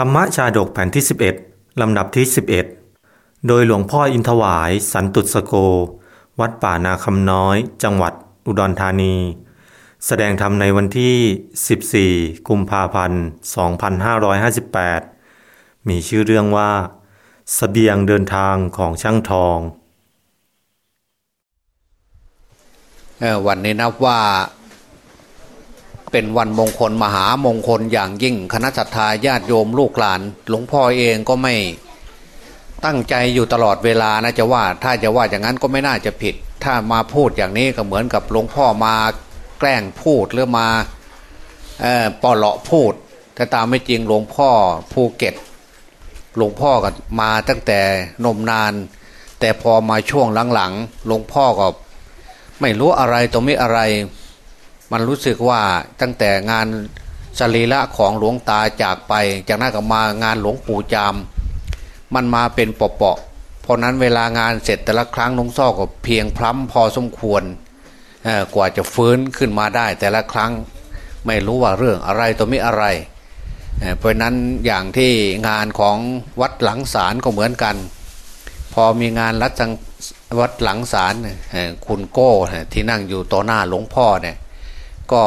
ธรรมชาดกแผ่นที่ 11 ลำดับที่ 11 โดยหลวงพ่ออินทวาย สันตุสโก วัดป่านาคำน้อย จังหวัดอุดรธานี แสดงธรรมในวันที่ 14 กุมภาพันธ์ 2558 มีชื่อเรื่องว่าสเสบียงเดินทางของช่างทองวันนี้นับว่า เป็นวันมงคลมหามงคลอย่างยิ่ง คณะสัตยาญาติโยมลูกหลาน หลวงพ่อเองก็ไม่ตั้งใจอยู่ตลอดเวลานะจะว่า ถ้าจะว่าอย่างนั้นก็ไม่น่าจะผิด ถ้ามาพูดอย่างนี้ก็เหมือนกับหลวงพ่อมาแกล้งพูดหรือมาปอเลาะพูดถ้าตามไม่จริงหลวงพ่อภูเก็ต หลวงพ่อก็มาตั้งแต่นมนาน แต่พอมาช่วงหลังๆหลวงพ่อก็ไม่รู้อะไรตรงนี้อะไร มันรู้สึกว่าตั้งแต่งานสรีระของหลวงตาจากไป จากนั้นก็มางานหลวงปู่จาม มันมาเป็นเปาะๆเพราะนั้นเวลางานเสร็จแต่ละครั้งลุงซ่อก็เพียงพล้ำพอสมควรกว่าจะฟื้นขึ้นมาได้ แต่ละครั้งไม่รู้ว่าเรื่องอะไรตัวม่อะไรเพราะนั้นอย่างที่งานของวัดหลังศาลก็เหมือนกัน พอมีงานรัชวัดหลังศาลคุณโก้ที่นั่งอยู่ต่อหน้าหลวงพ่อเนี่ย ก็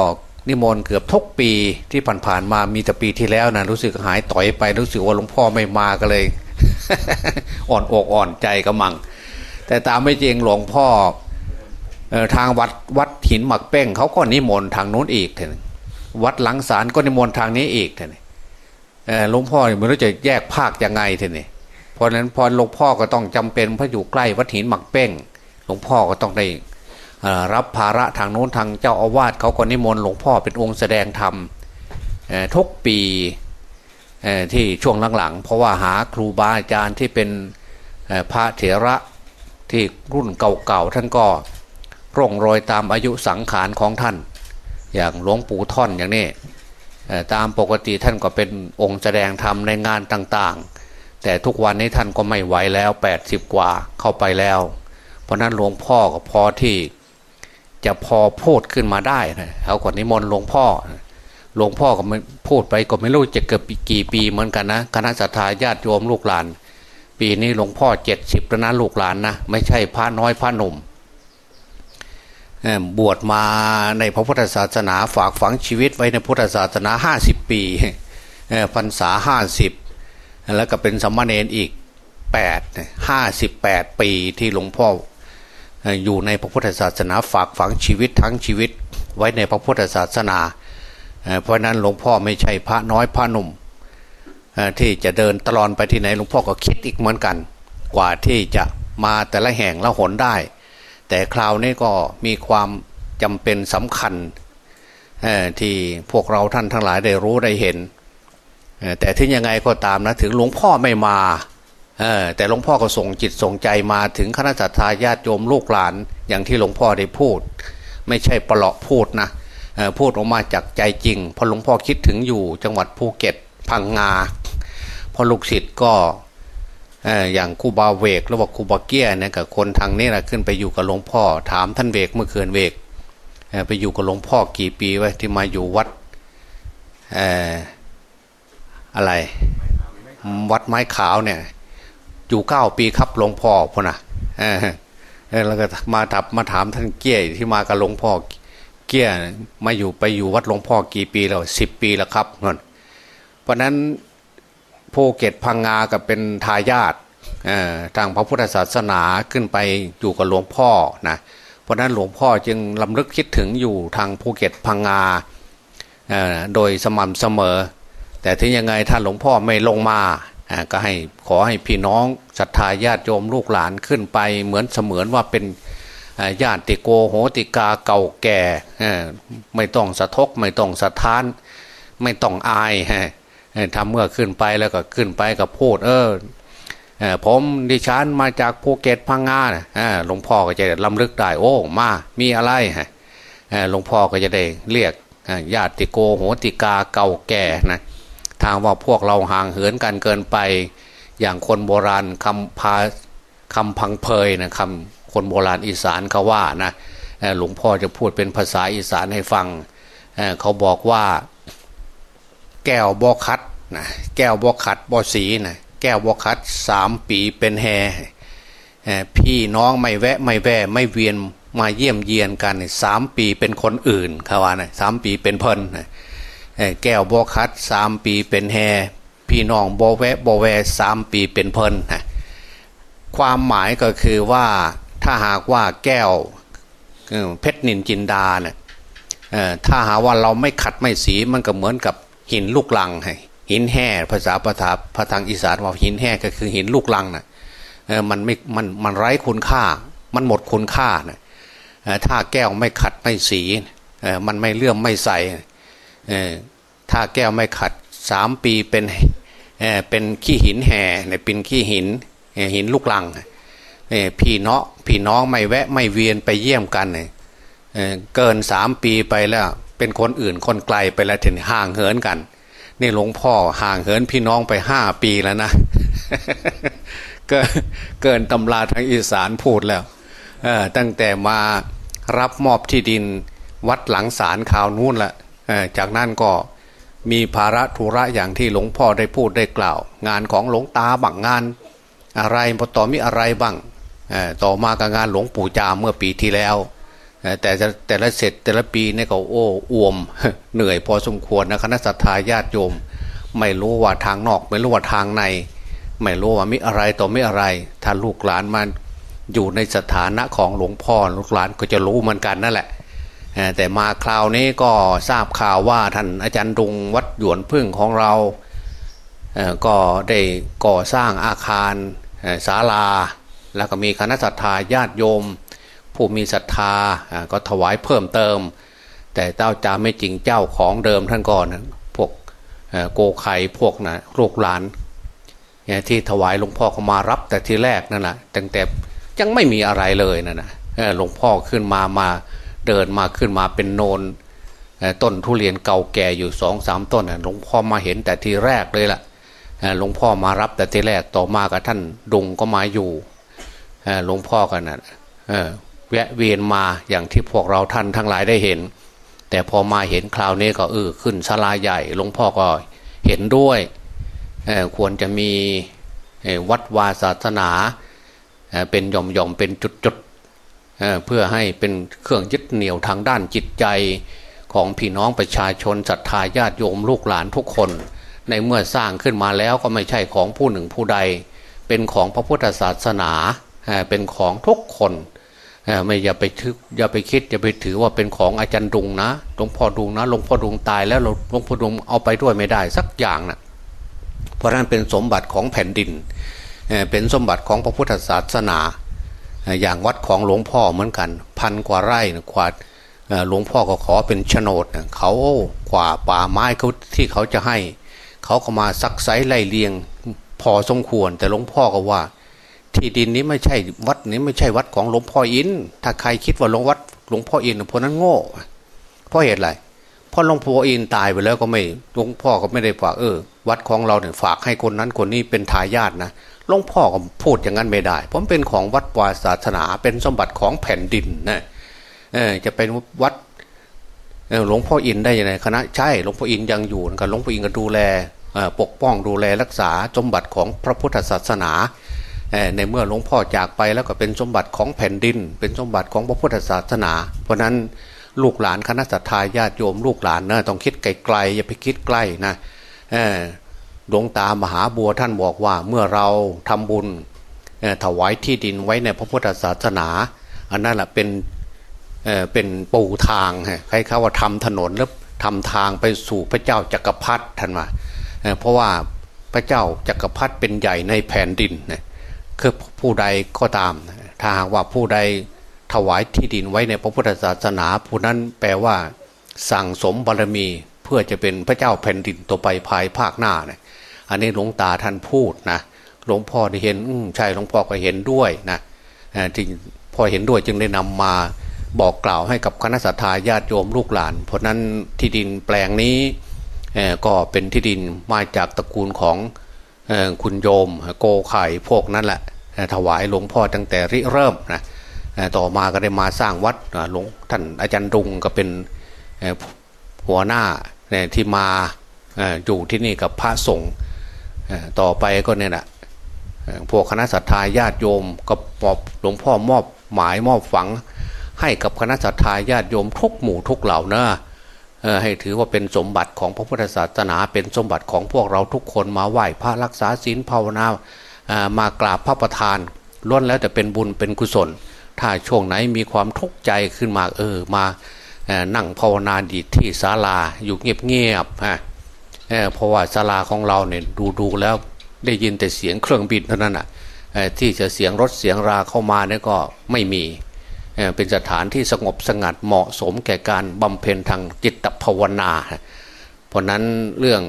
นิมนต์เกือบทุกปีที่ผ่านๆมามีแต่ปีที่แล้วนะรู้สึกหายต่อยไปรู้สึกว่าหลวงพ่อไม่มาก็เลย อ่อนอกอ่อนใจกระมัง แต่ตามไม่จริงหลวงพ่อทางวัดวัดหินหมักเป้งเขาก็นิมนต์ทางนู้นอีกเถอะวัดหลังศาลก็นิมนต์ทางนี้อีกเถอะหลวงพ่อไม่รู้จะแยกภาคยังไงเถอะเพราะนั้นพอหลวงพ่อก็ต้องจำเป็นเพราะอยู่ใกล้วัดหินหมักเป้ง หลวงพ่อก็ต้องได้ รับภาระทางโน้นทางเจ้าอาวาสเขาก็นิมนต์หลวงพ่อเป็นองค์แสดงธรรมทุกปีที่ช่วงหลังๆ เพราะว่าหาครูบาอาจารย์ที่เป็นพระเถระที่รุ่นเก่าๆท่านก็ร่องรอยตามอายุสังขารของท่าน อย่างหลวงปู่ท่อนอย่างนี้ตามปกติท่านก็เป็นองค์แสดงธรรมในงานต่างๆ แต่ทุกวันนี้ท่านก็ไม่ไหวแล้ว 80 กว่าเข้าไปแล้ว เพราะนั้นหลวงพ่อก็พอที่ จะพอพูดขึ้นมาได้นะเขากนนิมนต์หลวงพ่อหลวงพ่อก็ไม่พูดไปก็ไม่รู้จะเกือบกี่ปีเหมือนกันนะคณะสัตยาญาติโยมลูกหลาน ปีนี้หลวงพ่อเจ็ดสิบแล้วนะลูกหลานนะไม่ใช่พระน้อยพระหนุ่มบวชมาในพระพุทธศาสนาฝากฝังชีวิตไว้ในพุทธศาสนาห้าสิบปีพรรษาห้าสิบแล้วก็เป็นสมณเณรอีกแปดห้าสิบแปดปีที่หลวงพ่อ อยู่ในพระพุทธศาสนาฝากฝังชีวิตทั้งชีวิตไว้ในพระพุทธศาสนา เพราะนั้นหลวงพ่อไม่ใช่พระน้อยพระหนุ่มที่จะเดินตลอดไปที่ไหนหลวงพ่อก็คิดอีกเหมือนกัน กว่าที่จะมาแต่ละแห่งละหนได้ แต่คราวนี้ก็มีความจำเป็นสำคัญที่พวกเราท่านทั้งหลายได้รู้ได้เห็น แต่ถึงยังไงก็ตามนะถึงหลวงพ่อไม่มา แต่หลวงพ่อก็ส่งจิตส่งใจมาถึงคณะสัตยาญาติโยมลูกหลานอย่างที่หลวงพ่อได้พูด ไม่ใช่ประลาะพูดนะพูดออกมาจากใจจริงพอหลวงพ่อคิดถึงอยู่จังหวัดภูเก็ตพังงาพอลูกศิษย์ก็อย่างคูบาเวกหรือว่าคูบาเกียเนี่ยกับคนทางนี้นะขึ้นไปอยู่กับหลวงพ่อ ถามท่านเวกเมื่อคืนเวกไปอยู่กับหลวงพ่อกี่ปีไว้ที่มาอยู่วัดอะไร วัดไม้ขาวเนี่ย อยู่เก้าปีครับหลวงพ่อพ่อนะแล้วก็มาถับมาถามท่านเกี้ยที่มากับหลวงพ่อเกี้ยมาอยู่ไปอยู่วัดหลวงพ่อกี่ปีแล้วสิบปีแล้วครับนั่นเพราะนั้นภูเก็ตพังงากับเป็นทายาททางพระพุทธศาสนาขึ้นไปอยู่กับหลวงพ่อนะเพราะนั้นหลวงพ่อจึงลำลึกคิดถึงอยู่ทางภูเก็ตพังงาโดยสม่ำเสมอ แต่ถึงยังไงถ้าหลวงพ่อไม่ลงมา ก็ให้ขอให้พี่น้องศรัทธาญาติโยมลูกหลานขึ้นไป เหมือนเสมือนว่าเป็นญาติโกโหติกาเก่าแก่ ไม่ต้องสะทกไม่ต้องสะท้าน ไม่ต้องอายทำเมื่อขึ้นไปแล้วก็ขึ้นไปกับพูดเออผมดิฉันมาจากภูเก็ตพังงาหลวงพ่อก็จะลำลึกได้โอ้มามีอะไรหลวงพ่อก็จะได้เรียกญาติโกโหติกาเก่าแก่นะ ทางว่าพวกเราห่างเหินกันเกินไป อย่างคนโบราณคำพาคำพังเพยนะคำคนโบราณอีสานเขาว่านะหลวงพ่อจะพูดเป็นภาษาอีสานให้ฟังเเขาบอกว่า แก้วบอคัดนะแก้วบอขัดบอสีนะแก้วบอขัดสามปีเป็นแฮพี่น้องไม่แวะไม่แวะไม่เวียนมาเยี่ยมเยียนกันสามปีเป็นคนอื่นเขาว่านะสามปีเป็นเพิ่น แก้วบอคัดสามปีเป็นแฮพี่น้องบอแวะบอแวสามปีเป็นเพิ่นความหมายก็คือว่าถ้าหากว่าแก้วเพชรนินจินดาเนี่ยถ้าหาว่าเราไม่ขัดไม่สีมันก็เหมือนกับหินลูกลังหินแห่ภาษาภาษาพระทางอีสานว่าหินแห่ก็คือหินลูกลังนะ่ะมันไม่มันมันไร้คุณค่า มันหมดคุณค่านะถ้าแก้วไม่ขัดไม่สีมันไม่เลื่อมไม่ใส ถ้าแก้วไม่ขัดสามปีเป็นเป็นขี้หินแห่เป็นขี้หินหินลูกลังพี่เนาะพี่น้องไม่แวะไม่เวียนไปเยี่ยมกันเกินสามปีไปแล้ว เป็นคนอื่นคนไกลไปแล้วถึงห่างเหินกัน นี่หลวงพ่อห่างเหินพี่น้องไปห้าปีแล้วนะเกินตำราทางอีสานพูดแล้วตั้งแต่มารับมอบที่ดินวัดหลังศาลข่าวนู้นละ จากนั้นก็มีภาระธุระอย่างที่หลวงพ่อได้พูดได้กล่าว งานของหลวงตาบังงาน อะไรพอต่อมีอะไรบ้างต่อมากับงานหลวงปู่จามเมื่อปีที่แล้ว แต่แต่ละเสร็จแต่ละปีนี่ก็โอ้อวม เหนื่อยพอสมควรนะคณะสัตยาญาติโยม ไม่รู้ว่าทางนอก ไม่รู้ว่าทางใน ไม่รู้ว่ามีอะไรต่อไม่อะไร ถ้าลูกหลานมาอยู่ในสถานะของหลวงพ่อลูกหลานก็จะรู้เหมือนกันนั่นแหละ แต่มาคราวนี้ก็ทราบข่าวว่าท่านอาจารย์ดุงวัดหยวนพึ่งของเราก็ได้ก่อสร้างอาคารศาลา แล้วก็มีคณะสัตยาญาติโยม ผู้มีศรัทธาก็ถวายเพิ่มเติม แต่เจ้าจาไม่จริงเจ้าของเดิมท่านก่อนพวกโกไข่พวกนะลูกหลานที่ถวายหลวงพ่อเขามารับแต่ทีแรกนั่นแหละตั้งแต่ยังไม่มีอะไรเลยนะนะหลวงพ่อขึ้นมามา เดินมาขึ้นมาเป็นโนนต้นทุเรียนเก่าแก่อยู่สองสามต้นหลวงพ่อมาเห็นแต่ทีแรกเลยล่ะหลวงพ่อมารับแต่ทีแรกต่อมากับท่านดุงก็มาอยู่หลวงพ่อกันนะแวะเวียนมาอย่างที่พวกเราท่านทั้งหลายได้เห็น แต่พอมาเห็นคราวนี้ก็เออขึ้นศาลาใหญ่หลวงพ่อก็เห็นด้วยควรจะมีวัดวาศาสนาเป็นหย่อมหย่อมเป็นจุดจุด เพื่อให้เป็นเครื่องยึดเหนี่ยวทางด้านจิตใจของพี่น้องประชาชนศรัทธาญาติโยมลูกหลานทุกคน ในเมื่อสร้างขึ้นมาแล้วก็ไม่ใช่ของผู้หนึ่งผู้ใด เป็นของพระพุทธศาสนาเป็นของทุกคนไม่อย่าไปทึกอย่าไปคิดอย่าไปถือว่าเป็นของอาจารย์ดุงนะหลวงพ่อดุงนะหลวงพ่อดุงตายแล้วหลวงพ่อดุงเอาไปด้วยไม่ได้สักอย่างนะเพราะนั้นเป็นสมบัติของแผ่นดินเป็นสมบัติของพระพุทธศาสนา อย่างวัดของหลวงพ่อเหมือนกัน พันกว่าไร่กว่าหลวงพ่อก็ขอเป็นโฉนดเขากว่าป่าไม้เขาที่เขาจะให้ เขาก็มาซักไซไล่เลียงพอสมควร แต่หลวงพ่อก็ว่า ที่ดินนี้ไม่ใช่วัดนี้ไม่ใช่วัดของหลวงพ่ออิน ถ้าใครคิดว่าหลวงวัดหลวงพ่ออินพวกนั้นโง่เพราะเหตุอะไรเพราะหลวงพ่ออินตายไปแล้วก็ไม่หลวงพ่อก็ไม่ได้ฝากเออ วัดของเราเนี่ยฝากให้คนนั้นคนนี้เป็นทายาทนะ หลวงพ่อก็พูดอย่างนั้นไม่ได้ ผมเป็นของวัดวาศาสนาเป็นสมบัติของแผ่นดินนะจะเป็นวัดหลวงพ่ออินได้ยังไงคณะใช่หลวงพ่ออินยังอยู่กันหลวงพ่ออินก็ดูแลปกป้องดูแลรักษาสมบัติของพระพุทธศาสนาในเมื่อหลวงพ่อจากไปแล้วก็เป็นสมบัติของแผ่นดิน เป็นสมบัติของพระพุทธศาสนา เพราะนั้นลูกหลานคณะสัตยาญาติโยมลูกหลานนะต้องคิดไกลๆอย่าไปคิดใกล้นะ หลวงตามหาบัวท่านบอกว่าเมื่อเราทำบุญถวายที่ดินไว้ในพระพุทธศาสนา อันนั้นแหละเป็นเป็นปูทางใครเขาว่าทำถนนแล้วทำทางไปสู่พระเจ้าจักรพรรดิท่านว่าเพราะว่าพระเจ้าจักรพรรดิเป็นใหญ่ในแผ่นดินคือผู้ใดก็ตาม ถ้าหากว่าผู้ใดถวายที่ดินไว้ในพระพุทธศาสนา ผู้นั้นแปลว่าสั่งสมบารมี พื่อจะเป็นพระเจ้าแผ่นดินต่อไปภายภาคหน้าเนี่ยอันนี้หลวงตาท่านพูดนะหลวงพ่อได้เห็นอืใช่หลวงพ่อก็เห็นด้วยนะที่พอเห็นด้วยจึงได้นำมาบอกกล่าวให้กับคณะสัตยาญาติโยมลูกหลาน เพราะนั้นที่ดินแปลงนี้ก็เป็นที่ดินมาจากตระกูลของคุณโยมโกไข่พวกนั้นแหละถวายหลวงพ่อตั้งแต่ริเริ่มนะต่อมาก็ได้มาสร้างวัดหลวงท่านอาจารย์ดุงก็เป็นหัวหน้า ที่มาอยู่ที่นี่กับพระสงฆ์ต่อไปก็เนี่ยแหละพวกคณะสัตยาญาติโยมก็มอบหลวงพ่อมอบหมายมอบฝัง ให้กับคณะสัตยาญาติโยมทุกหมู่ทุกเหล่านะให้ถือว่าเป็นสมบัติของพระพุทธศาสนา เป็นสมบัติของพวกเราทุกคนมาไหว้พระรักษาศีลภาวนามากราบพระประธานล้วนแล้วแต่เป็นบุญเป็นกุศล ถ้าช่วงไหนมีความทุกข์ใจขึ้นมาเออมา นั่งภาวนาดีที่ศาลาอยู่เงียบๆฮะเพราะว่าศาลาของเราเนี่ยดูดูแล้วได้ยินแต่เสียงเครื่องบินเท่านั้นอะที่จะเสียงรถเสียงราเข้ามาเนี่ยก็ไม่มีเป็นสถานที่สงบสงัดเหมาะสมแก่การบำเพ็ญทางจิตภาวนา เพราะนั้นเรื่อง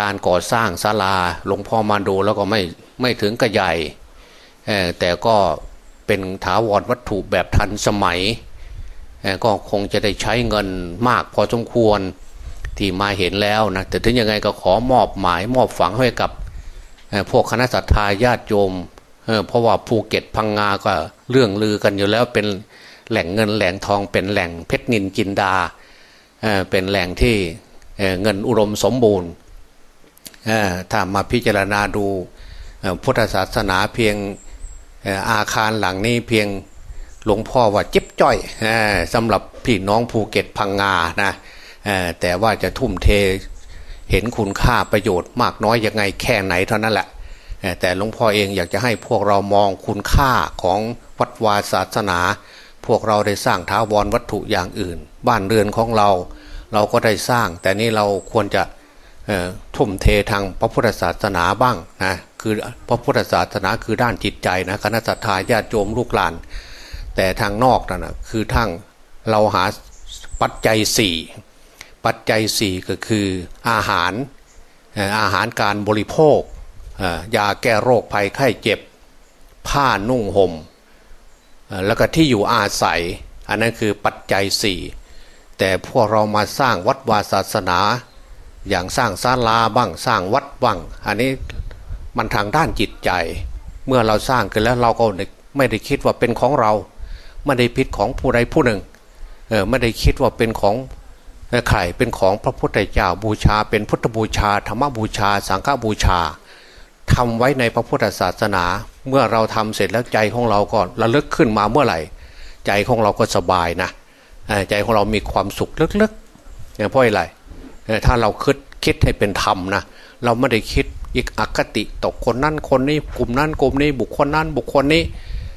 การก่อสร้างศาลาหลวงพ่อมาดูแล้วก็ไม่ไม่ถึงกระใหญ่แต่ก็เป็นถาวรวัตถุแบบทันสมัย ก็คงจะได้ใช้เงินมากพอสมควรที่มาเห็นแล้วนะแต่ถึงยังไงก็ขอมอบหมายมอบฝังให้กับพวกคณะสัตยาญาติโยมเพราะว่าภูเก็ตพังงาก็เรื่องลือกันอยู่แล้วเป็นแหล่งเงินแหล่งทองเป็นแหล่งเพชรนินจินดาเป็นแหล่งที่เงินอุดมสมบูรณ์ถ้ามาพิจารณาดูพุทธศาสนาเพียงอาคารหลังนี้เพียง หลวงพ่อว่าเจ็บจ้อยสำหรับพี่น้องภูเก็ตพังงานะแต่ว่าจะทุ่มเทเห็นคุณค่าประโยชน์มากน้อยยังไงแค่ไหนเท่านั้นแหละแต่หลวงพ่อเองอยากจะให้พวกเรามองคุณค่าของวัดวาศาสนา พวกเราได้สร้างท้าวรวัตถุอย่างอื่น บ้านเรือนของเรา เราก็ได้สร้าง แต่นี่เราควรจะทุ่มเททางพระพุทธศาสนาบ้างนะคือพระพุทธศาสนาคือด้านจิตใจนะคณะสัตยาญาติโยมลูกหลาน แต่ทางนอกนั่นนะคือทั้งเราหาปัจจัยสี่ปัจจัยสี่ก็คืออาหารอาหารการบริโภคยาแก้โรคภัยไข้เจ็บ ผ้านุ่งหม่มแล้วก็ที่อยู่อาศัย อันนั้นคือปัจจัยสี่แต่พวกเรามาสร้างวัดวาศาสนา อย่างสร้างศาลาบ้างสร้างวัดบ้าง อันนี้มันทางด้านจิตใจ เมื่อเราสร้างกันแล้วเราก็ไม่ได้คิดว่าเป็นของเรา ไม่ได้พิษของผู้ใดผู้หนึ่งไม่ได้คิดว่าเป็นของใครเป็นของพระพุทธเจ้าบูชา เป็นพุทธบูชา ธรรมบูชา สังฆบูชาทำไว้ในพระพุทธศาสนา เมื่อเราทำเสร็จแล้วใจของเราก็ระลึกขึ้นมาเมื่อไหร่ ใจของเราก็สบายนะใจของเรามีความสุขลึกๆอย่างเพราะอะไรถ้าเราคิดคิดให้เป็นธรรมนะเราไม่ได้คิดอีกอคติตกคนนั้นคนนี้กลุ่มนั้นกลุ่มนี้บุคคลนั้นบุคคลนี้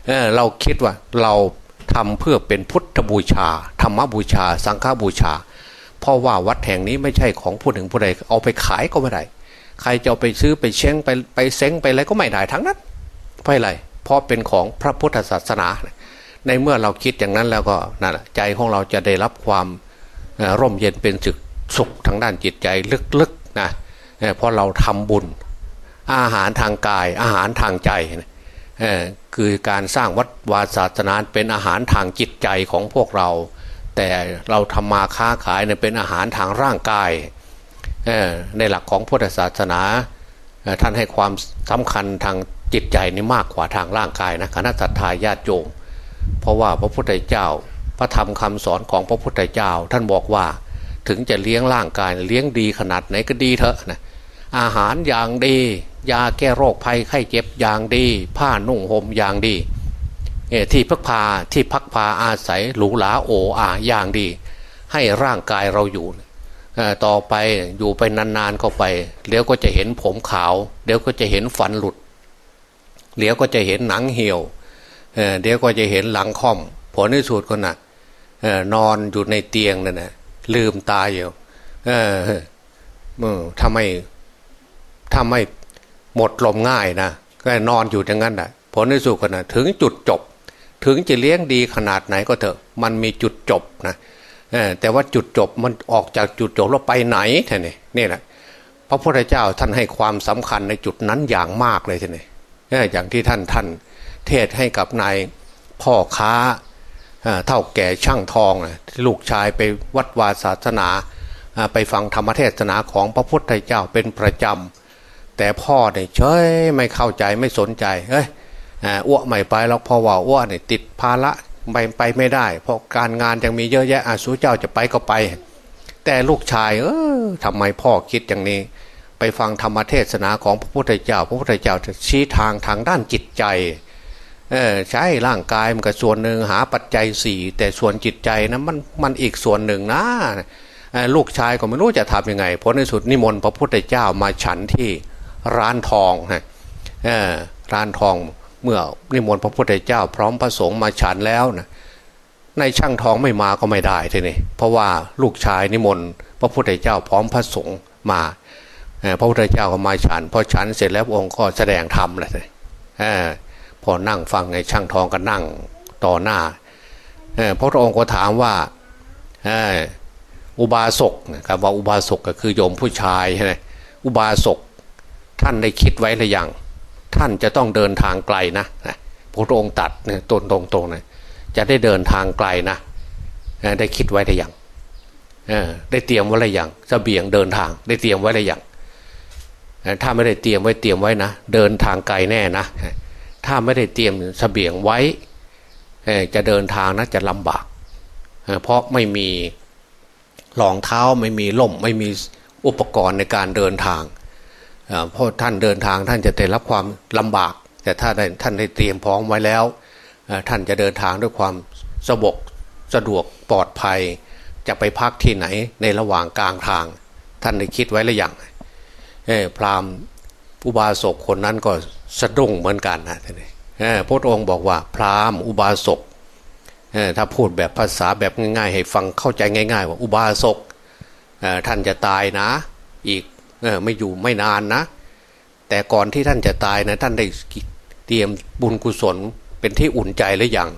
เเราคิดว่าเรา ทำเพื่อเป็นพุทธบูชา ธรรมบูชา สังฆบูชา เพราะว่าวัดแห่งนี้ไม่ใช่ของผู้หนึ่งผู้ใดเอาไปขายก็ไม่ได้ ใครจะเอาไปซื้อไปเช้งไปไปเซ้งไปอะไรก็ไม่ได้ทั้งนั้นเพราะอะไรเพราะเป็นของพระพุทธศาสนา ในเมื่อเราคิดอย่างนั้นแล้วก็นั่นใจของเราจะได้รับความร่มเย็นเป็นสุขสุขทางด้านจิตใจลึกๆนะเพราะเราทำบุญอาหารทางกายอาหารทางใจ คือการสร้างวัดวาศาสนาเป็นอาหารทางจิตใจของพวกเรา แต่เราทำมาค้าขายเนี่ยเป็นอาหารทางร่างกายในหลักของพุทธศาสนา ท่านให้ความสำคัญทางจิตใจนี่มากกว่าทางร่างกายนะคณะสัตยาญาติโยมเพราะว่าพระพุทธเจ้า พระธรรมคำสอนของพระพุทธเจ้า ท่านบอกว่าถึงจะเลี้ยงร่างกายเลี้ยงดีขนาดไหนก็ดีเถอะนะอาหารอย่างดี ยาแก้โรคภัยไข้เจ็บอย่างดี ผ้านุ่งห่มอย่างดีที่พักพาที่พักพาอาศัยหรูหราโออาอย่างดี ให้ร่างกายเราอยู่ต่อไปอยู่ไปนานๆเข้าไปเดี๋ยวก็จะเห็นผมขาว เดี๋ยวก็จะเห็นฟันหลุดเดี๋ยวก็จะเห็นหนังเหี่ยวเดี๋ยวก็จะเห็นหลังค่อมผลที่สุดก็น่ะนอนอยู่ในเตียงนั่นนะลืมตาอยู่เออถ้าไม่ถ้าไม หมดลมง่ายนะก็นอนอยู่อย่างนั้นแหะผลที่สุดก็นะถึงจุดจบ ถึงจะเลี้ยงดีขนาดไหนก็เถอะ มันมีจุดจบนะแต่ว่าจุดจบมันออกจากจุดจบแล้วไปไหนท่านนี่นี่แหละพระพุทธเจ้าท่านให้ความสำคัญในจุดนั้นอย่างมากเลยท่านนี่อย่างที่ท่านท่านเทศให้กับนายพ่อค้าเท่าแก่ช่างทองที่ลูกชายไปวัดวาศาสนาไปฟังธรรมเทศนาของพระพุทธเจ้าเป็นประจำ แต่พ่อเนี่ยเฉยไม่เข้าใจไม่สนใจเอ้ยอ้วไม่ไปแล้วเพราะว่าอ้วกเนี่ยติดภาระไปไปไม่ได้ เพราะการงานยังมีเยอะแยะอาสุเจ้าจะไปก็ไป แต่ลูกชาย เออทำไมพ่อคิดอย่างนี้ ไปฟังธรรมเทศนาของพระพุทธเจ้า พระพุทธเจ้าจะชี้ทางทางด้านจิตใจเออใช่ร่างกายมันก็ส่วนหนึ่งหาปัจจัยสี่แต่ส่วนจิตใจนะมันมันอีกส่วนหนึ่งนะลูกชายก็ไม่รู้จะทำยังไงเพราะในสุดนิมนต์พระพุทธเจ้ามาฉันที่ ร้านทองฮะร้านทองเมื่อนิมนต์พระพุทธเจ้า พร้อมพระสงฆ์มาฉันแล้วนะในช่างทองไม่มาก็ไม่ได้ทีนี้เพราะว่าลูกชายนิมนต์พระพุทธเจ้าพร้อมพระสงฆ์มาพระพุทธเจ้าก็มาฉันพอฉันเสร็จแล้วองค์ก็แสดงธรรมเลยพอนั่งฟังไงช่างทองก็นั่งต่อหน้าพระองค์ก็ถามว่าอุบาสกครับว่าอุบาสกก็คือโยมผู้ชายใช่ไหมอุบาสก ท่านได้คิดไว้หรือยังท่านจะต้องเดินทางไกลนะพระองค์ตัดเนี่ยตรงตรงตรงนะจะได้เดินทางไกลนะได้คิดไว้หรือยังได้เตรียมไว้หรือยังเสบียงเดินทาง ได้เตรียมไว้หรือยังถ้าไม่ได้เตรียมไว้เตรียมไว้นะเดินทางไกลแน่นะถ้าไม่ได้เตรียมเสบียงไว้จะเดินทางนะจะลำบากเพราะไม่มีรองเท้าไม่มีล่ม ไม่มีอุปกรณ์ในการเดินทาง เพราะท่านเดินทางท่านจะได้รับความลำบาก แต่ถ้าท่านได้เตรียมพร้อมไว้แล้ว ท่านจะเดินทางด้วยความสะบกสะดวกปลอดภัย จะไปพักที่ไหนในระหว่างกลางทาง ท่านได้คิดไว้หรือยังพราหมณ์อุบาสกคนนั้นก็สะดุ้งเหมือนกันนะท่านพระองค์บอกว่าพราหมณ์อุบาสกถ้าพูดแบบภาษาแบบง่าย ๆ ให้ฟังเข้าใจง่าย ๆ ว่าอุบาสกท่านจะตายนะ อีก ออไม่อยู่ไม่นานนะ แต่ก่อนที่ท่านจะตายนะ ท่านได้เตรียมบุญกุศลเป็นที่อุ่นใจหรือยัง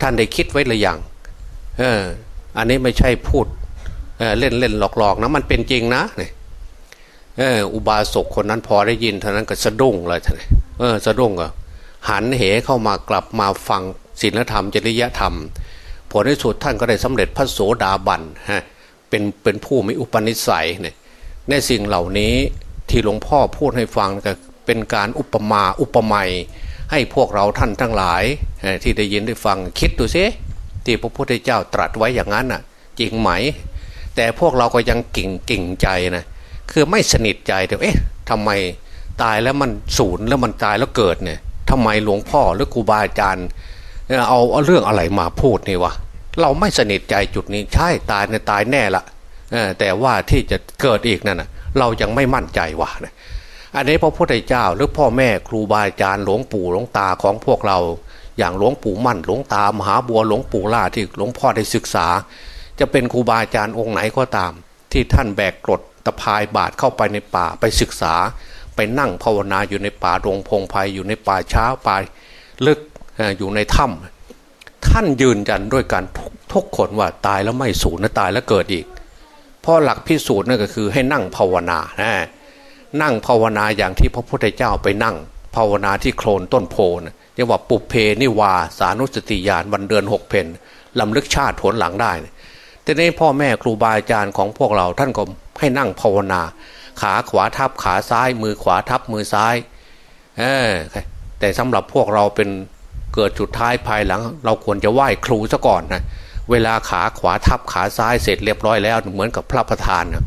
ท่านได้คิดไว้หรือยังเออ อันนี้ไม่ใช่พูดเเล่นเล่นหลอกๆนะมันเป็นจริงนะเนี่ยเอออุบาสกคนนั้นพอได้ยินเท่านั้นก็สะดุ้งเลยท่านเออสะดุ้งอะหันเหเข้ามากลับมาฟังศีลธรรมจริยธรรม ผลในสุดท่านก็ได้สำเร็จพระโสดาบันฮะเป็นเป็นผู้มีอุปนิสัยเนี่ย ในสิ่งเหล่านี้ที่หลวงพ่อพูดให้ฟังก็เป็นการอุปมาอุปไมยให้พวกเราท่านทั้งหลาย ที่ได้ยินได้ฟังคิดดูซิที่พระพุทธเจ้าตรัสไว้อย่างนั้นน่ะ จริงไหม แต่พวกเราก็ยังกิ่งกิ่งใจนะคือไม่สนิทใจเดี๋ยวเอ๊ะทำไมตายแล้วมันสูญแล้วมันตายแล้วเกิดเนี่ยทำไมหลวงพ่อหรือครูบาอาจารย์เอาเรื่องอะไรมาพูดนี่วะเราไม่สนิทใจจุดนี้ใช่ตายเนี่ยตายแน่ละ แต่ว่าที่จะเกิดอีกนั่นเรายังไม่มั่นใจว่ะอันนี้พระพุทธเจ้าหรือพ่อแม่ครูบาอาจารย์หลวงปู่หลวงตาของพวกเรา อย่างหลวงปู่มั่นหลวงตามหาบัวหลวงปู่ล่าที่หลวงพ่อได้ศึกษา จะเป็นครูบาอาจารย์องค์ไหนก็ตาม ที่ท่านแบกกรดตะพายบาทเข้าไปในป่าไปศึกษา ไปนั่งภาวนาอยู่ในป่าดงพงไพ่อยู่ในป่าช้าป่าลึกอยู่ในถ้ำท่านยืนยันด้วยการทุกคนว่าตายแล้วไม่สูญนะตายแล้วเกิดอีก เพราะหลักพิสูจน์นั่นก็คือให้นั่งภาวนานะนั่งภาวนาอย่างที่พระพุทธเจ้าไปนั่ง ภาวนาที่โคลนต้นโพนะเรียกว่าปุเพนิวาสานุสติญาณวันเดือนหกเพนลำลึกชาติผลหลังได้แต่ในพ่อแม่ครูบาอาจารย์ของพวกเราท่านก็ให้นั่งภาวนา ขาขวาทับขาซ้าย มือขวาทับมือซ้ายเออแต่สำหรับพวกเราเป็นเกิดจุดท้ายภายหลัง เราควรจะไหว้ครูซะก่อนนะเเวลาขาขวาทับขาซ้ายเสร็จเรียบร้อยแล้วเหมือนกับพระประธานนะ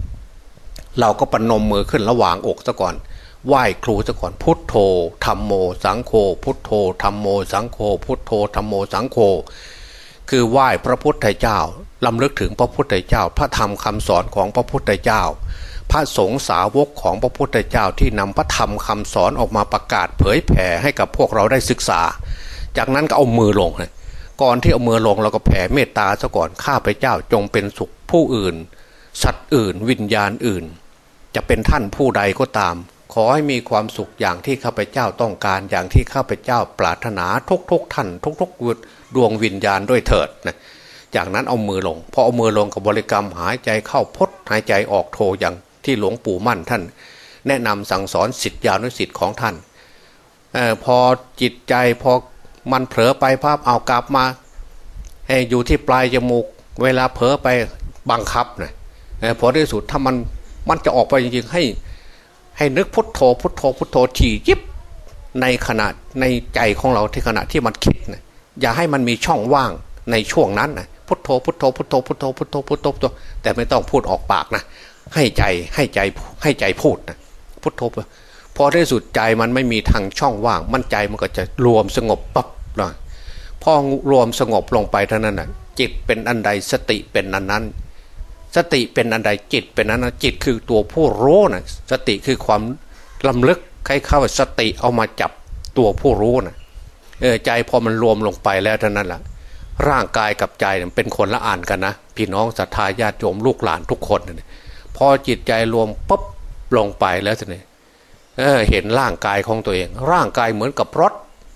เราก็ปนมมือขึ้นระหว่างอกซะก่อน ไหว้ครูซะก่อนพุทโธธรรมโม สังโฆพุทโธธรรมโม สังโฆพุทโธธรรมโมสังโฆคือไหว้พระพุทธเจ้าลำลึกถึงพระพุทธเจ้า พระธรรมคำสอนของพระพุทธเจ้า พระสงฆ์สาวกของพระพุทธเจ้าที่นำพระธรรมคำสอนออกมาประกาศเผยแผ่ให้กับพวกเราได้ศึกษา จากนั้นก็เอามือลงเลย ก่อนที่เอามือลงเราก็แผ่เมตตาซะก่อนข้าพเจ้าจงเป็นสุขผู้อื่น สัตว์อื่น วิญญาณอื่น จะเป็นท่านผู้ใดก็ตาม ขอให้มีความสุขอย่างที่ข้าพเจ้าต้องการอย่างที่ข้าพเจ้าปรารถนาทุกๆท่านทุกๆดวงวิญญาณด้วยเถิดนะจากนั้นเอามือลงพอเอามือลงกับบริกรรมหายใจเข้าพดหายใจออกโทอย่างที่หลวงปู่มั่นท่าน แนะนำสั่งสอนสิทธิานุสิทธิ์ของท่านอพอจิตใจพอ มันเผลอไปภาพเอากลับมาให้อยู่ที่ปลายจมูก เวลาเผลอไปบังคับนะพอที่สุดถ้ามันมันจะออกไปจริงๆให้ ให้นึกพุทโธพุทโธพุทโธถี่ยิบในขณะในใจของเราที่ขณะที่มันคิดนะอย่าให้มันมีช่องว่างในช่วงนั้นนะพุทโธพุทโธพุทโธพุทโธพุทโธพุทโธโธแต่ไม่ต้องพูดออกปากนะให้ใจให้ใจให้ใจพูดนะพุทโธพอได้สุดใจมันไม่มีทางช่องว่าง มันใจมันก็จะรวมสงบปั๊บ นะพอรวมสงบลงไปเท่านั้นนะจิตเป็นอันใดสติเป็นอันนั้น สติเป็นอันใดจิตเป็นอันนั้นจิตคือตัวผู้รู้นะสติคือความลำลึกใครเข้าสติเอามาจับตัวผู้รู้นะใจพอมันรวมลงไปแล้วเท่านั้นแหละร่างกายกับใจเป็นคนละอ่านกันนะพี่น้องศรัทธาญาติโยมลูกหลานทุกคนนะพอจิตใจรวมปุ๊บลงไปแล้วทีนี้เเห็นร่างกายของตัวเอง ร่างกายเหมือนกับรถ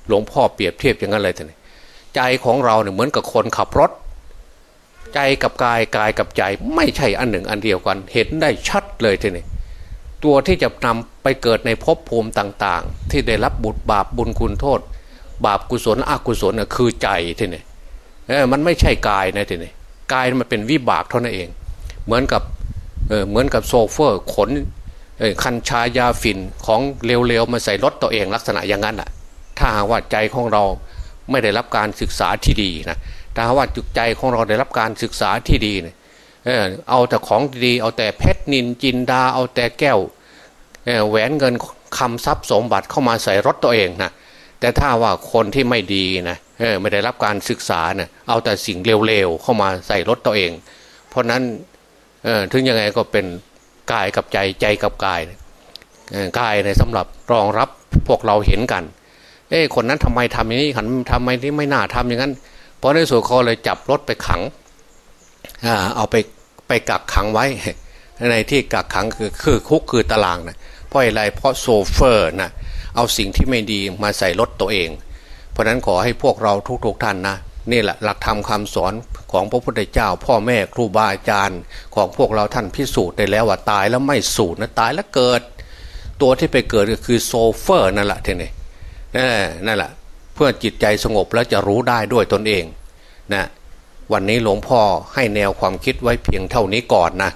หลวงพ่อเปรียบเทียบอย่างนั้นเลยทีนี้ใจของเราเนี่ยเหมือนกับคนขับรถ ใจกับกายกายกับใจไม่ใช่อันหนึ่งอันเดียวกัน เห็นได้ชัดเลยทีนี้ตัวที่จะนำไปเกิดในภพภูมิต่างๆ ที่ได้รับบุญบาปบุญคุณโทษ บาปกุศลอกุศลน่ะคือใจทีนี้เออมันไม่ใช่กายนะทีนี้กายมันเป็นวิบากเท่านั้นเอง เหมือนกับเออเหมือนกับโซเฟอร์ขนคันชายาฝิ่นของเร็วๆมาใส่รถตัวเองลักษณะอย่างนั้นอะ ถ้าว่าใจของเราไม่ได้รับการศึกษาที่ดีนะถ้าว่าจุกใจของเราได้รับการศึกษาที่ดีเนี่ยเอาแต่ของดีเอาแต่เพชรนินจินดา เอาแต่แก้วแหวนเงินคำทรัพย์สมบัติเข้ามาใส่รถตัวเองนะแต่ถ้าว่าคนที่ไม่ดีนะไม่ได้รับการศึกษาเนะ่ยเอาแต่สิ่งเร็วๆเข้ามาใส่รถตัวเอง เพราะนั้นถึงยังไงก็เป็นกายกับใจใจกับกายกายในสำหรับรองรับพวกเราเห็นกัน เอ้คนนั้นทำไมทำอย่างนี้ขันทำไมที่ไม่น่าทำอย่างนั้นเพราะในส่วนเขาเลยจับรถไปขังอ่าเอาไปไปกักขังไว้ ในที่กักขังคือคือคุกคือตารางนะเพราะอะไรเพราะโซเฟอร์นะเอาสิ่งที่ไม่ดีมาใส่รถตัวเอง เพราะนั้นขอให้พวกเราทุกๆท่านนะนี่แหละหลักธรรมคาสอนของพระพุทธเจ้า พ่อแม่ครูบาอาจารย์ของพวกเราท่านพิสูจน์ได้แล้วว่าตายแล้วไม่สูญนะตายแล้วเกิด ตัวที่ไปเกิดก็คือโซเฟอร์นั่นแหละทีนี้ นั่นแหละเพื่อจิตใจสงบแล้วจะรู้ได้ด้วยตนเองนะวันนี้หลวงพ่อให้แนวความคิดไว้เพียงเท่านี้ก่อนนะ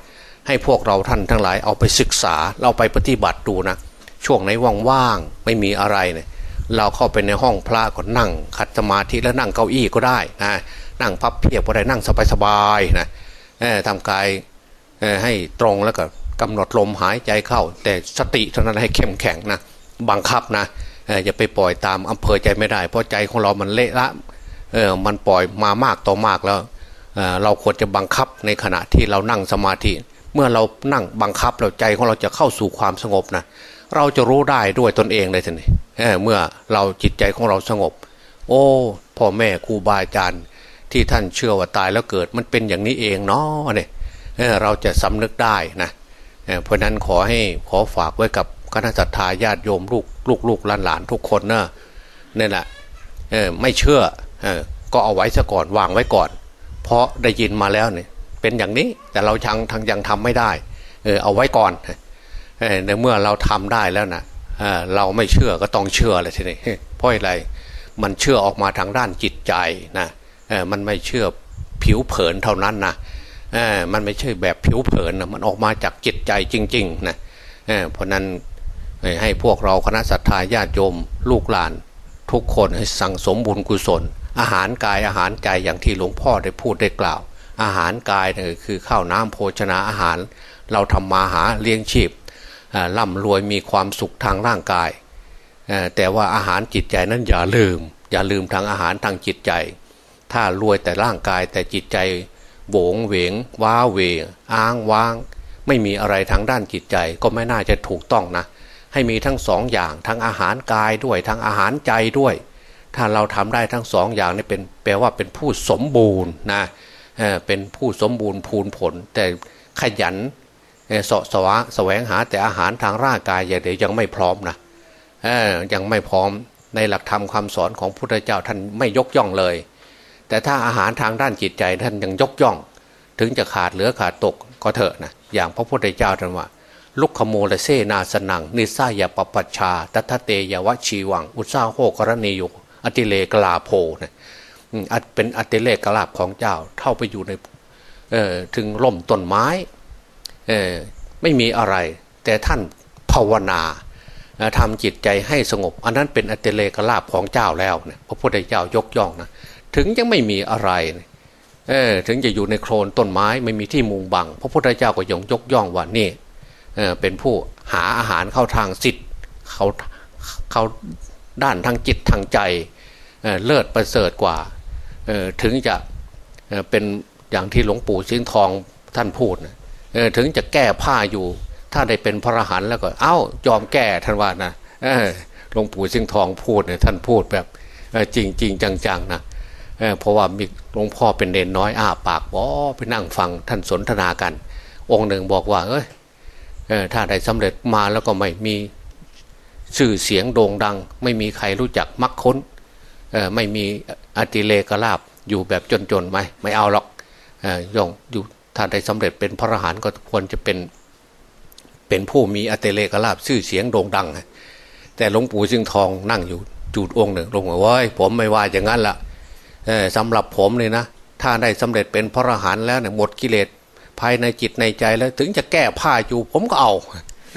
ให้พวกเราท่านทั้งหลายเอาไปศึกษาเราไปปฏิบัติดูนะช่วงไหนว่างๆไม่มีอะไรเนี่ยเราเข้าไปในห้องพระก็นั่งขัดสมาธิแล้วนั่งเก้าอี้ก็ได้นะนั่งพับเพียบก็ได้นั่งสบายๆนะทำกายให้ตรงแล้วก็กำหนดลมหายใจเข้า แต่สติเท่านั้นให้เข้มแข็งนะบังคับนะ อย่าไปปล่อยตามอำเภอใจไม่ได้ เพราะใจของเรามันเละละเออมันปล่อยมามากต่อมากแล้วเเราควรจะบังคับในขณะที่เรานั่งสมาธิ เมื่อเรานั่งบังคับเราใจของเราจะเข้าสู่ความสงบนะเราจะรู้ได้ด้วยตนเองเลยทีนี้เมื่อเราจิตใจของเราสงบ โอ้พ่อแม่ครูบาอาจารย์ที่ท่านเชื่อว่าตายแล้วเกิดมันเป็นอย่างนี้เองเนาะเนี่ยเราจะสำนึกได้นะเพราะนั้นขอให้ขอฝากไว้กับ คณะสัตยาญาติโยมลูกลูกลูกหลานหลานทุกคนเนะนี่แหละไม่เชื่อก็เอาไว้ซะก่อนวางไว้ก่อน เพราะได้ยินมาแล้วเนี่ยเป็นอย่างนี้แต่เราทางทางยังทำไม่ได้เออเอาไว้ก่อนในเมื่อเราทำได้แล้วนะเราไม่เชื่อก็ต้องเชื่อเลยทีนี้เพราะอะไรมันเชื่อออกมาทางด้านจิตใจนะมันไม่เชื่อผิวเผินเท่านั้นนะมันไม่ใช่แบบผิวเผินนะมันออกมาจากจิตใจจริงๆนะเพราะนั้น ให้พวกเราคณะสัตยาญาติโยมลูกหลาน ทุกคนให้สั่งสมบุญกุศล อาหารกายอาหารใจอย่างที่หลวงพ่อได้พูดได้กล่าว อาหารกายเนี่ยคือข้าวน้ำโภชนาอาหาร เราทำมาหาเลี้ยงชีพร่ำรวยมีความสุขทางร่างกาย แต่ว่าอาหารจิตใจนั้นอย่าลืม อย่าลืมทางอาหารทางจิตใจ ถ้ารวยแต่ร่างกายแต่จิตใจโหวงเหวงว้าเวอ้างว้าง ไม่มีอะไรทางด้านจิตใจก็ไม่น่าจะถูกต้องนะ ให้มีทั้งสองอย่าง ทั้งอาหารกายด้วย ทั้งอาหารใจด้วย ถ้าเราทำได้ทั้งสองอย่างนี่เป็นแปลว่าเป็นผู้สมบูรณ์นะเป็นผู้สมบูรณ์พูนผล แต่ขยันสะสวะแสวงหาแต่อาหารทางร่างกายอย่างเดียวยังไม่พร้อมนะยังไม่พร้อมในหลักธรรมคาสอนของพุทธเจ้าท่านไม่ยกย่องเลย แต่ถ้าอาหารทางด้านจิตใจท่านยังยกย่อง ถึงจะขาดเหลือขาดตกก็เถอะนะอย่างพระพุทธเจ้าท่านว่า ลุกขโมลเซนาสนัง นิสายาปปัชชาตัทเตยวชีวัง อุตสาโหกรณียุอติเลกลาโพนะเป็นอติเลกลาบของเจ้าเท่าไปอยู่ในถึงล่มต้นไม้เออไม่มีอะไร แต่ท่านภาวนาทำจิตใจให้สงบ อันนั้นเป็นอัตเลกลาบของเจ้าแล้วเนี่ยพระพุทธเจ้ายกย่องนะถึงยังไม่มีอะไรเออถึงจะอยู่ในโคลนต้นไม้ไม่มีที่มุงบัง พระพุทธเจ้าก็ยงยกย่องว่านี่ เออเป็นผู้หาอาหารเข้าทางสิทธิ์เขาเขาด้านทางจิตทางใจเเลิศประเสริฐกว่าถึงจะเป็นอย่างที่หลวงปู่สิงทองท่านพูดถึงจะแก้ผ้าอยู่ ถ้าได้เป็นพระอรหันต์แล้วก็ เอ้ายอมแก้ท่านว่านะหลวงปู่สิงทองพูดเนี่ยท่านพูดแบบจริงจริงจังๆนะเเพราะว่ามีหลวงพ่อเป็นเนนน้อยอ้าปากบอไปนั่งฟังท่านสนทนากัน องค์หนึ่งบอกว่าเอ้ย ถ้าได้สำเร็จมาแล้วก็ไม่มีชื่อเสียงโด่งดัง ไม่มีใครรู้จักมักค้นไม่มีอติเลกลาบอยู่แบบจนๆไหมไม่เอาหรอกย่องอยู่ถ้าได้สำเร็จเป็นพระอรหันต์ก็ควรจะเป็นเป็นผู้มีอติเลกลาบชื่อเสียงโด่งดัง แต่หลวงปู่ซึ่งทองนั่งอยู่จูดองค์หนึ่งลงมาว่าผมไม่ว่าอย่างนั้นละสำหรับผมเลยนะ ถ้าได้สำเร็จเป็นพระอรหันต์แล้วเนี่ยหมดกิเลส ภายในจิตในใจแล้ว ถึงจะแก้ผ้าอยู่ผมก็เอา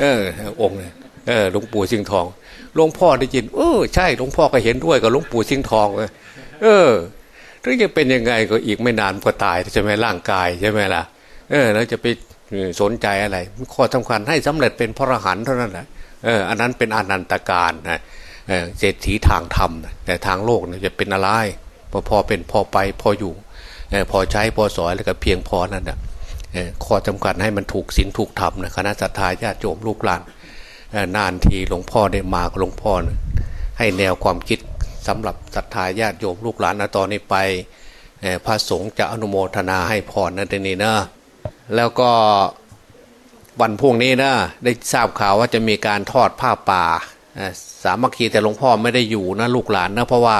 เออ องค์เนี่ยเออหลวงปู่สิงห์ทองหลวงพ่อได้ยินเออใช่หลวงพ่อก็เห็นด้วยกับหลวงปู่สิงห์ทองเลยเออถึงจะเป็นยังไงก็อีกไม่นานก็ตายใช่ไหมร่างกายใช่ไหมล่ะเออแล้วจะไปสนใจอะไร ข้อสำคัญให้สำเร็จเป็นพระอรหันต์เท่านั้นแหละเอออันนั้นเป็นอนันตการนะเศรษฐีทางธรรม แต่ทางโลกเนี่ยจะเป็นอะไรพอพอเป็นพอไปพออยู่ พอใช้พอสอยแล้วก็เพียงพอนั่นนะ ข้อจำกัดให้มันถูกศีลถูกธรรมนะคณะสัตยาญาติโยมลูกหลานนานทีหลวงพ่อได้มาหลวงพ่อให้แนวความคิดสำหรับศรัทธาญาติโยมลูกหลานนะตอนนี้ไปพระสงฆ์จะอนุโมทนาให้พรนะเดนี้นะแล้วก็วันพรุ่งนี้นะได้ทราบข่าวว่าจะมีการทอดผ้าป่าสามัคคีแต่หลวงพ่อไม่ได้อยู่นะลูกหลานนะเพราะว่า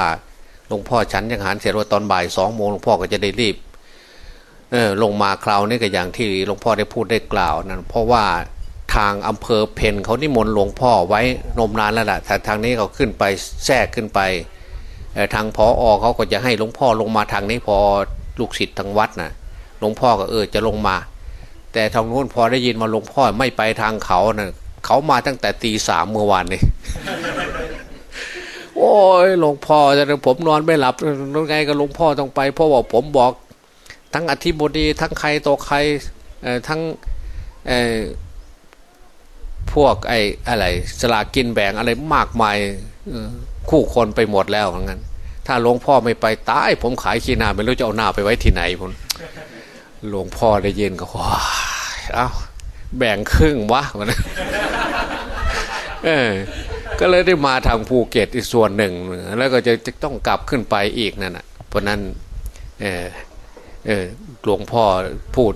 หลวงพ่อฉันยังหารเสร็จว่าตอนบ่ายสองโมงหลวงพ่อก็จะได้รีบ เออลงมาคราวนี้ก็อย่างที่หลวงพ่อได้พูดได้กล่าวนั้นเพราะว่าทางอำเภอเพนเขานิมนต์หลวงพ่อไว้นมนานแล้วแหละแต่ทางนี้เขาขึ้นไปแทรกขึ้นไปทางพออเขาก็จะให้หลวงพ่อลงมาทางนี้พอลูกศิษย์ทางวัดนะ่ะหลวงพ่อก็เออจะลงมา แต่ทางนู้นพอได้ยินมาหลวงพ่อไม่ไปทางเขานะ่ะเขามาตั้งแต่ตีสามเมื่อวานนี่โอ้ยหลวงพ่อจะผมนอนไม่หลับนั่นไงก็หลวงพ่อต้องไปเพราะว่าผมบอก ทั้งอธิบดีทั้งใครต่อใครทั้งพวกไอ้อะไรสลากินแบ่งอะไรมากมายคู่คนไปหมดแล้วเหมือนกันถ้าหลวงพ่อไม่ไปตายผมขายขี้นาไม่รู้จะเอาหน้าไปไว้ที่ไหนผมหลวงพ่อได้ยินก็ว้าเอ้าแบ่งครึ่งวะมันเออก็เลยได้มาทางภูเก็ตอีกส่วนหนึ่ง แล้วก็จะจะต้องกลับขึ้นไปอีกนั่นแหะเพราะนั้นเออ เออหลวงพ่อพูด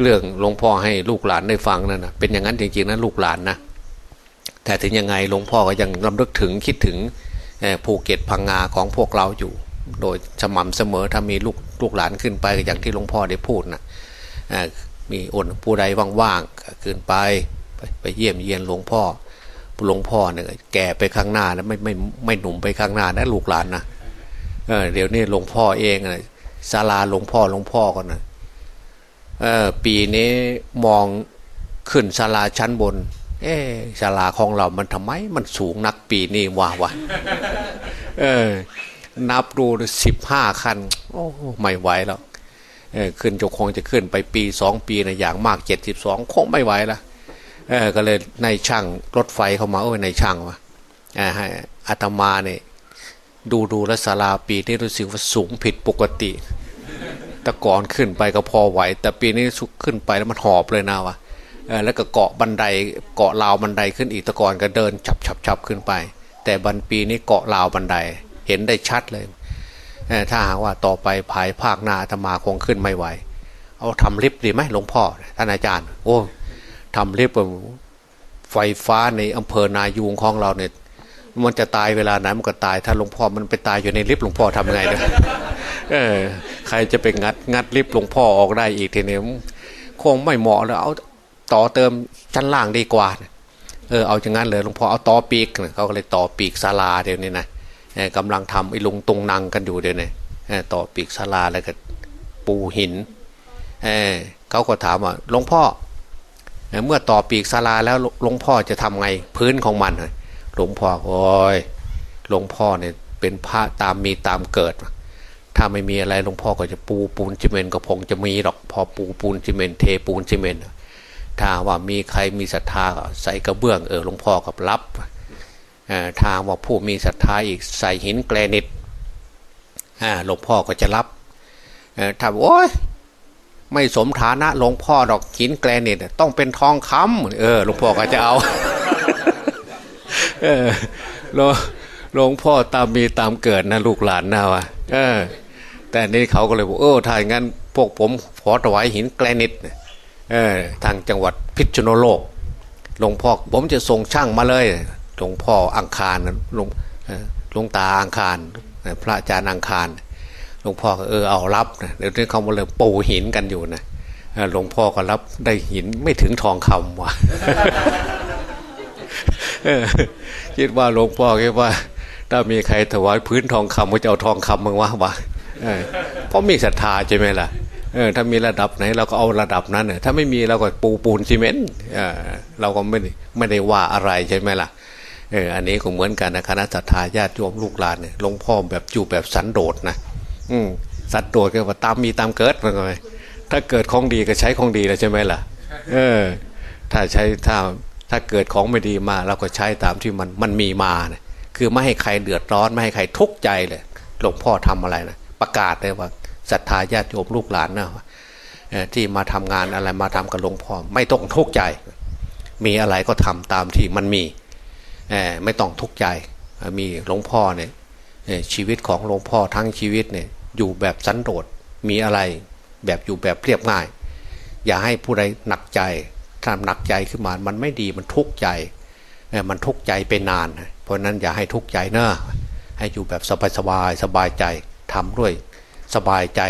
เรื่องหลวงพ่อให้ลูกหลานได้ฟังนั่นนะเป็นอย่างนั้นจริงๆนะลูกหลานนะแต่ถึงยังไงหลวงพ่อก็ยังลำลึกถึงคิดถึงภูเก็ตพังงาของพวกเราอยู่ โดยสม่ำเสมอถ้ามีลูกลูกหลานขึ้นไปอย่างที่หลวงพ่อได้พูดนะมีอนผู้ใดว่างๆขึ้นไป ไปเยี่ยมเยียนหลวงพ่อหลวงพ่อเนี่ยแก่ไปข้างหน้านะไม่ไม่ไม่หนุ่มไปข้างหน้านะลูกหลานนะเเดี๋ยวนี้หลวงพ่อเองนะ ศาลาหลวงพ่อหลวงพ่อก็นะเออปีนี้มองขึ้นศาลาชั้นบน เออศาลาของเรามันทำไม มันสูงนักปีนี้วะวะเออ นับดูสิบห้าคัน โอ้ไม่ไหวแล้วเออขึ้นจะคงจะขึ้นไปปีสองปีนะอย่างมากเจ็ดสิบสองคงไม่ไหวละเออก็เลยในช่างรถไฟเข้ามาโอ้ยในช่างวะให้อาตมาเนี่ย ดูดูแลศาลาปีนี้รู้สึกว่าสูงผิดปกติ แต่ก่อนขึ้นไปก็พอไหว แต่ปีนี้สุกขึ้นไปแล้วมันหอบเลยนะวะแล้วก็เกาะบันไดเกาะราวบันไดขึ้นอีกตะก่อนก็เดินฉับฉับฉับขึ้นไป แต่บันปีนี้เกาะราวบันไดเห็นได้ชัดเลยถ้าหากว่าต่อไปภายภาคหน้าธรรมาคงขึ้นไม่ไหว เอาทำลิฟต์ดีไหมหลวงพ่อท่านอาจารย์ โอ้ทำลิฟต์ไฟฟ้าในอำเภอนายูงของเราเนี่ย มันจะตายเวลาไหนมันก็ตาย ถ้าหลวงพ่อมันไปตายอยู่ในลิฟต์หลวงพ่อทำไงเนี่ยเออ ใครจะไปงัดงัดลิฟต์หลวงพ่อออกได้อีกทีนี้คงไม่เหมาะแล้วเอาต่อเติมชั้นล่างดีกว่าเออเอาอย่างนั้นเลยหลวงพ่อเอาต่อปีกเขาก็เลยต่อปีกศาลาเดี๋ยวนี้นะกำลังทำไอ้ลุงตรงนังกันอยู่เดี๋ยวนี้ต่อปีกศาลาแล้วก็ปูหินเออเขาก็ถามว่าหลวงพ่อเมื่อต่อปีกศาลาแล้วหลวงพ่อจะทำไงพื้นของมัน หลวงพ่อโอ้ยหลวงพ่อเนี่ยเป็นพระตามมีตามเกิด ถ้าไม่มีอะไรหลวงพ่อก็จะปูปูนซีเมนต์ก็คงจะมีหรอกพอปูปูนซีเมนต์เทปูนซีเมนต์ถ้าว่ามีใครมีศรัทธาใส่กระเบื้องเออหลวงพ่อก็รับถ้าว่าผู้มีศรัทธาอีกใส่หินแกรนิตหลวงพ่อก็จะรับถ้าโอ้ยไม่สมฐานะหลวงพ่อดอกหินแกรนิตต้องเป็นทองคำเออหลวงพ่อก็จะเอา เออหลวงพ่อตามมีตามเกิดนะลูกหลานนะวะเออ แต่นี่เขาก็เลยบอกเออถ้าอย่างนั้นพวกผมขอถวายหินแกรนิตเออทางจังหวัดพิษณุโลกหลวงพ่อผมจะส่งช่างมาเลยหลวงพ่ออังคารหลวงหลวงตาอังคาร พระอาจารย์อังคารหลวงพ่อเออเอารับนะเดี๋ยวนี้เขามาเลยปูหินกันอยู่นะหลวงพ่อก็รับได้หินไม่ถึงทองคำว่ะ คิดว่าหลวงพ่อคิดว่า ถ้ามีใครถวายพื้นทองคำก็จะเอาทองคำมึงวะวะเพราะมีศรัทธาใช่ไหมล่ะเออถ้ามีระดับไหนเราก็เอาระดับนั้นเถ้าไม่มีเราก็ปูปูนซีเมนต์เราก็ไม่ไม่ได้ว่าอะไรใช่ไหมล่ะเอออันนี้ก็เหมือนกันนะคณะศรัทธาญาติโยมลูกหลานเนี่ยหลวงพ่อแบบอยู่แบบสันโดษนะ อืมสันโดษก็ว่าตามมีตามเกิดมันก็ไถ้าเกิดของดีก็ใช้ของดีแล้วใช่ไหมล่ะ เออ ถ้าใช้ถ้า ถ้าเกิดของไม่ดีมาเราก็ใช้ตามที่มันมันมีมาเนี่ยคือไม่ให้ใครเดือดร้อนไม่ให้ใครทุกข์ใจเลยหลวงพ่อทำอะไรนะประกาศเลยว่าศรัทธาญาติโยมลูกหลานนะที่มาทำงานอะไรมาทำกับหลวงพ่อไม่ต้องทุกข์ใจ มีอะไรก็ทำตามที่มันมีไม่ต้องทุกข์ใจมีหลวงพ่อเนี่ยชีวิตของหลวงพ่อทั้งชีวิตเนี่ยอยู่แบบสันโดษมีอะไรแบบอยู่แบบเรียบง่าย อย่าให้ผู้ใดหนักใจ ถ้าหนักใจขึ้นมา มันไม่ดีมันทุกข์ใจมันทุกข์ใจเป็นาน เพราะนั้นอย่าให้ทุกข์ใจเนอะให้อยู่แบบสบายสบายสบายใจทำด้วยสบายใจ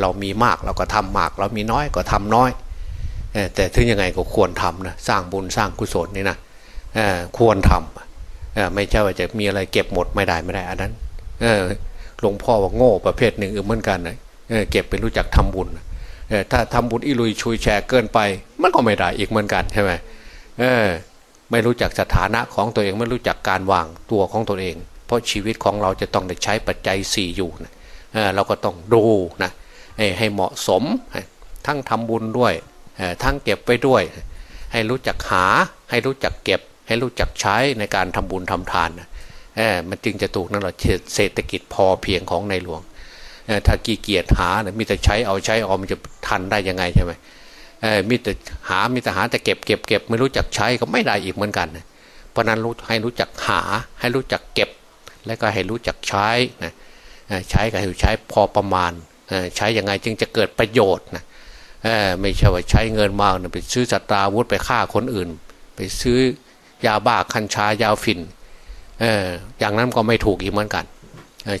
เรามีมากเราก็ทำมาก เรามีน้อยก็ทำน้อย แต่ถึงยังไงก็ควรทำนะสร้างบุญสร้างกุศลนี่นะควรทำไม่ใช่ว่าจะมีอะไรเก็บหมดไม่ได้ไม่ได้อันนั้นหลวงพ่อว่าโง่ประเภทหนึ่งเหมือนกันนะเก็บเป็นรู้จักทำบุญ ถ้าทำบุญอิลุยชุยแชร์เกินไป มันก็ไม่ได้อีกเหมือนกันใช่ไหมไม่รู้จักสถานะของตัวเองไม่รู้จักการวางตัวของตัวเอง เพราะชีวิตของเราจะต้องได้ใช้ปัจจัยสี่อยู่นะเราก็ต้องดูนะให้เหมาะสม ทั้งทำบุญด้วยทั้งเก็บไปด้วย ให้รู้จักหา ให้รู้จักเก็บ ให้รู้จักใช้ในการทำบุญทำทานนะมันจึงจะถูกนั่นแหละเศรษฐกิจพอเพียงของในหลวง ถ้ากี่เกียรติหาเนี่ยมีแต่ใช้เอาใช้เอามันจะทันได้ยังไงใช่ไหมมีแต่หามีแต่หาแต่เก็บเก็บเก็บไม่รู้จักใช้ก็ไม่ได้อีกเหมือนกัน เพราะนั้นรู้ให้รู้จักหาให้รู้จักเก็บ และก็ให้รู้จักใช้นะใช้ก็ให้ใช้พอประมาณใช้ยังไงจึงจะเกิดประโยชน์นะไม่ใช่ว่าใช้เงินมาไปซื้อจัตราวุธไปฆ่าคนอื่น ไปซื้อยาบ้าคัญชายาฝิ่นอย่างนั้นก็ไม่ถูกอีกเหมือนกัน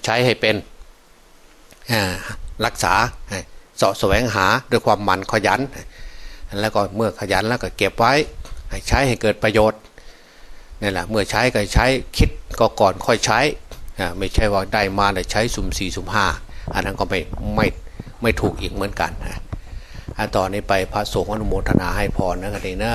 ใช้ให้เป็น รักษาสาะแสวงหาด้วยความหมั่นขยัน แล้วก็เมื่อขยันแล้วก็เก็บไว้ ใช้ให้เกิดประโยชน์นี่แหละเมื่อใช้ก็ใช้คิดก็ก่อนค่อยใช้ไม่ใช่ว่าได้มาแต่ใช้สุ่มสี่สุ่มห้าอันนั้นก็ไม่ไม่ไม่ถูกอีกเหมือนกันอันต่อนนี้ไปพระสงฆ์อนุโมทนาให้พรนะกันเองนะ